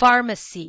pharmacy.